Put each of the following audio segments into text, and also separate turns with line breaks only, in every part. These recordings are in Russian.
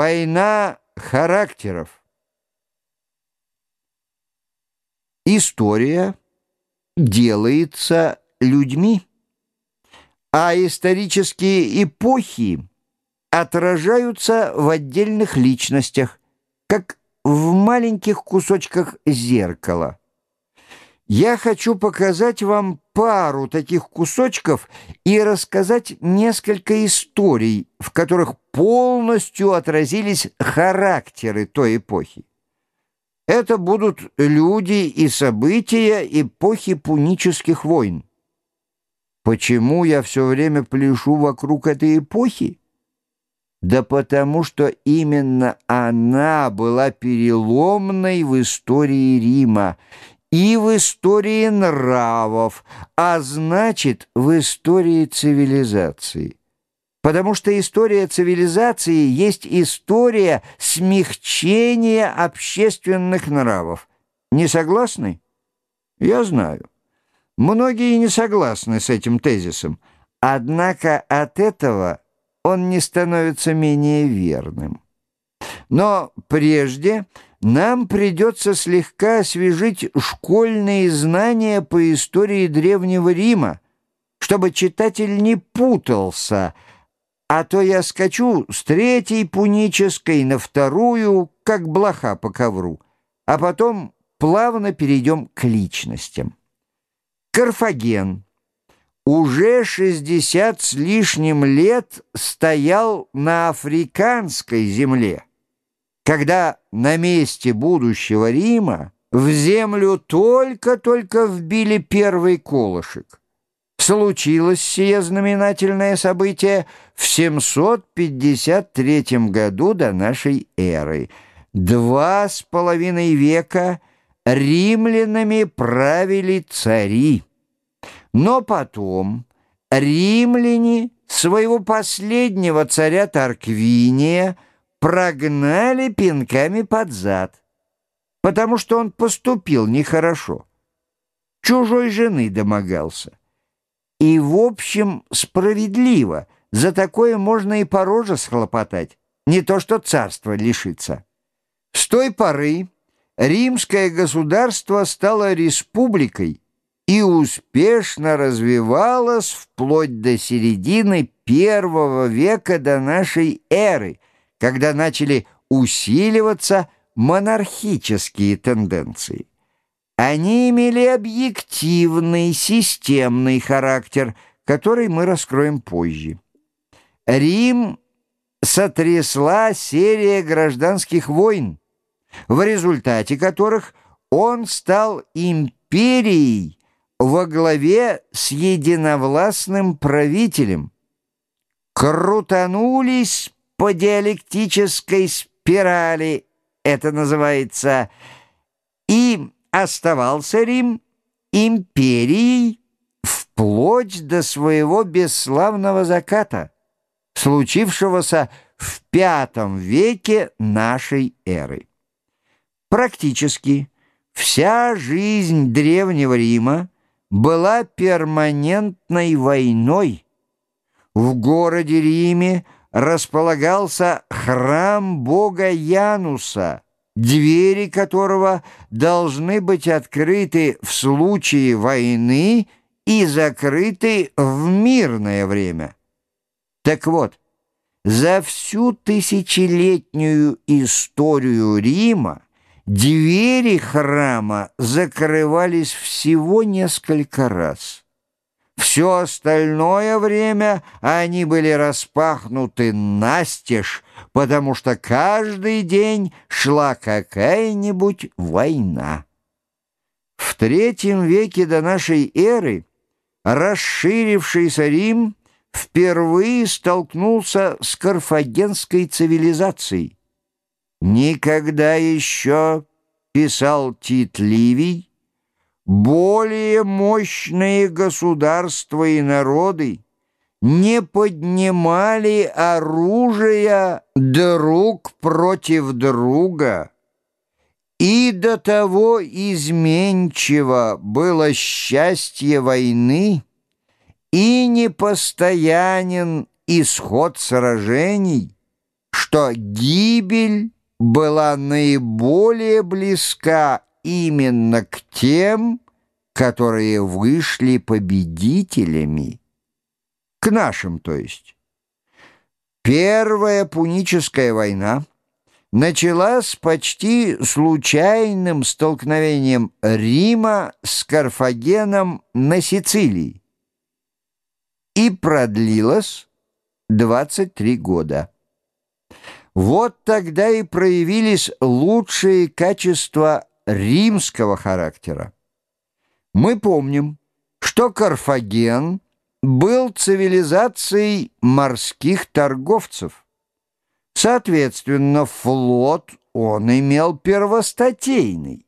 Война характеров. История делается людьми, а исторические эпохи отражаются в отдельных личностях, как в маленьких кусочках зеркала. Я хочу показать вам пару таких кусочков и рассказать несколько историй, в которых полностью отразились характеры той эпохи. Это будут люди и события эпохи пунических войн. Почему я все время пляшу вокруг этой эпохи? Да потому что именно она была переломной в истории Рима, и в истории нравов, а значит, в истории цивилизации. Потому что история цивилизации есть история смягчения общественных нравов. Не согласны? Я знаю. Многие не согласны с этим тезисом, однако от этого он не становится менее верным. Но прежде нам придется слегка освежить школьные знания по истории Древнего Рима, чтобы читатель не путался, а то я скачу с третьей пунической на вторую, как блоха по ковру, а потом плавно перейдем к личностям. Карфаген уже 60 с лишним лет стоял на африканской земле когда на месте будущего Рима в землю только-только вбили первый колышек. Случилось сие знаменательное событие в 753 году до нашей эры. Два с половиной века римлянами правили цари. Но потом римляне своего последнего царя Тарквиния прогнали пинками под зад, потому что он поступил нехорошо. Чужой жены домогался. И, в общем, справедливо, за такое можно и по роже схлопотать, не то что царство лишиться. С той поры римское государство стало республикой и успешно развивалось вплоть до середины первого века до нашей эры – когда начали усиливаться монархические тенденции. Они имели объективный, системный характер, который мы раскроем позже. Рим сотрясла серия гражданских войн, в результате которых он стал империей во главе с единовластным правителем. Крутанулись по диалектической спирали, это называется, и оставался Рим империей вплоть до своего бесславного заката, случившегося в V веке нашей эры. Практически вся жизнь Древнего Рима была перманентной войной. В городе Риме – располагался храм бога Януса, двери которого должны быть открыты в случае войны и закрыты в мирное время. Так вот, за всю тысячелетнюю историю Рима двери храма закрывались всего несколько раз. Все остальное время они были распахнуты настежь, потому что каждый день шла какая-нибудь война. В третьем веке до нашей эры расширившийся Рим впервые столкнулся с карфагенской цивилизацией. Никогда еще, писал Тит Ливий, более мощные государства и народы не поднимали оружия друг против друга, и до того изменчиво было счастье войны, и непостоянен исход сражений, что гибель была наиболее близка именно к тем, которые вышли победителями, к нашим, то есть. Первая Пуническая война началась почти случайным столкновением Рима с Карфагеном на Сицилии и продлилась 23 года. Вот тогда и проявились лучшие качества римского характера. Мы помним, что Карфаген был цивилизацией морских торговцев. Соответственно, флот он имел первостатейный.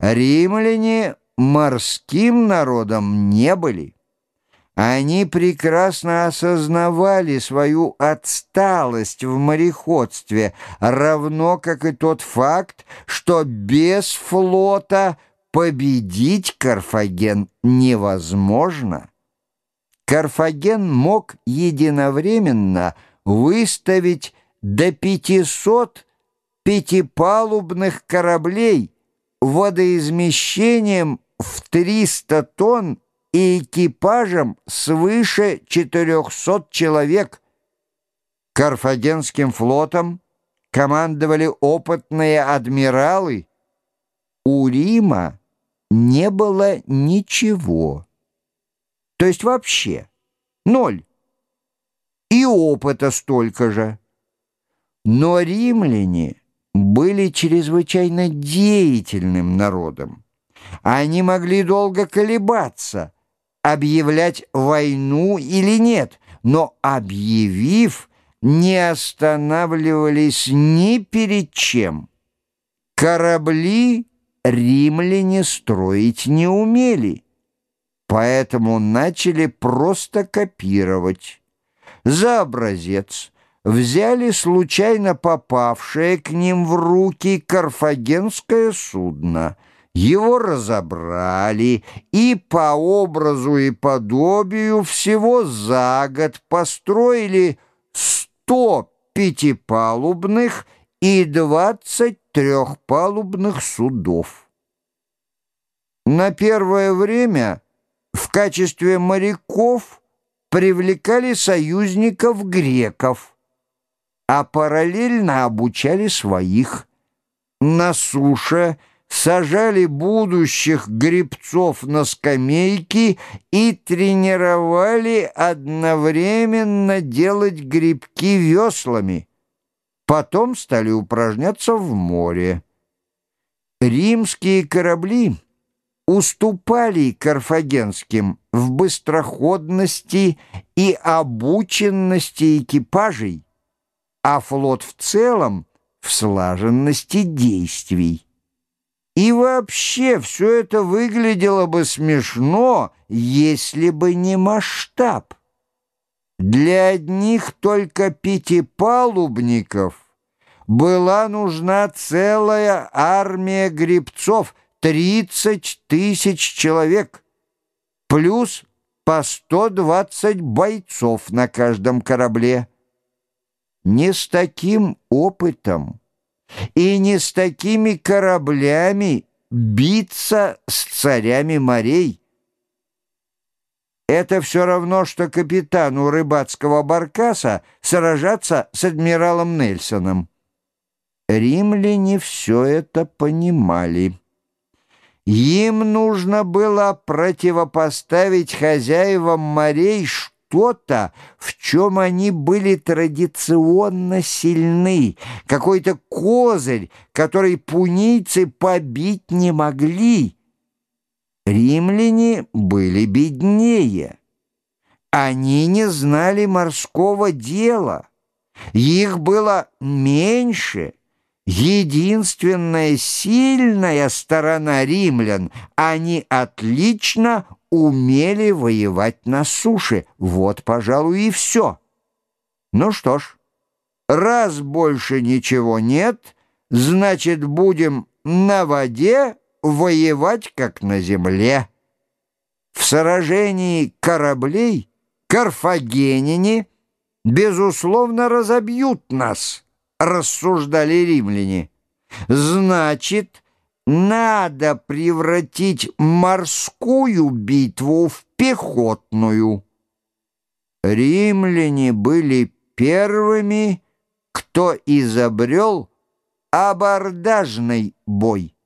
Римляне морским народом не были. Они прекрасно осознавали свою отсталость в мореходстве, равно как и тот факт, что без флота победить Карфаген невозможно. Карфаген мог единовременно выставить до 500 пятипалубных кораблей водоизмещением в 300 тонн и экипажем свыше 400 человек. Карфагенским флотом командовали опытные адмиралы. У Рима не было ничего. То есть вообще ноль. И опыта столько же. Но римляне были чрезвычайно деятельным народом. Они могли долго колебаться – объявлять войну или нет, но, объявив, не останавливались ни перед чем. Корабли римляне строить не умели, поэтому начали просто копировать. За образец взяли случайно попавшее к ним в руки карфагенское судно — его разобрали и по образу и подобию всего за год построили сто пятипалубных и двадцать трехпалубных судов. На первое время в качестве моряков привлекали союзников греков, а параллельно обучали своих. На суше – сажали будущих грибцов на скамейки и тренировали одновременно делать грибки веслами. Потом стали упражняться в море. Римские корабли уступали карфагенским в быстроходности и обученности экипажей, а флот в целом в слаженности действий. И вообще все это выглядело бы смешно, если бы не масштаб. Для одних только пятипалубников была нужна целая армия гребцов, 30 тысяч человек, плюс по 120 бойцов на каждом корабле. Не с таким опытом и не с такими кораблями биться с царями морей. Это все равно, что капитану рыбацкого баркаса сражаться с адмиралом Нельсоном. Римляне все это понимали. Им нужно было противопоставить хозяевам морей что-то, в чем они были традиционно сильны, какой-то козырь, который пунийцы побить не могли. Римляне были беднее. Они не знали морского дела. Их было меньше. Единственная сильная сторона римлян, они отлично умели воевать на суше. Вот, пожалуй, и все. Ну что ж, раз больше ничего нет, значит, будем на воде воевать, как на земле. В сражении кораблей карфагенине, безусловно, разобьют нас, рассуждали римляне. Значит, надо превратить морскую битву в пехотную. Римляне были первыми, кто изобрел абордажный бой.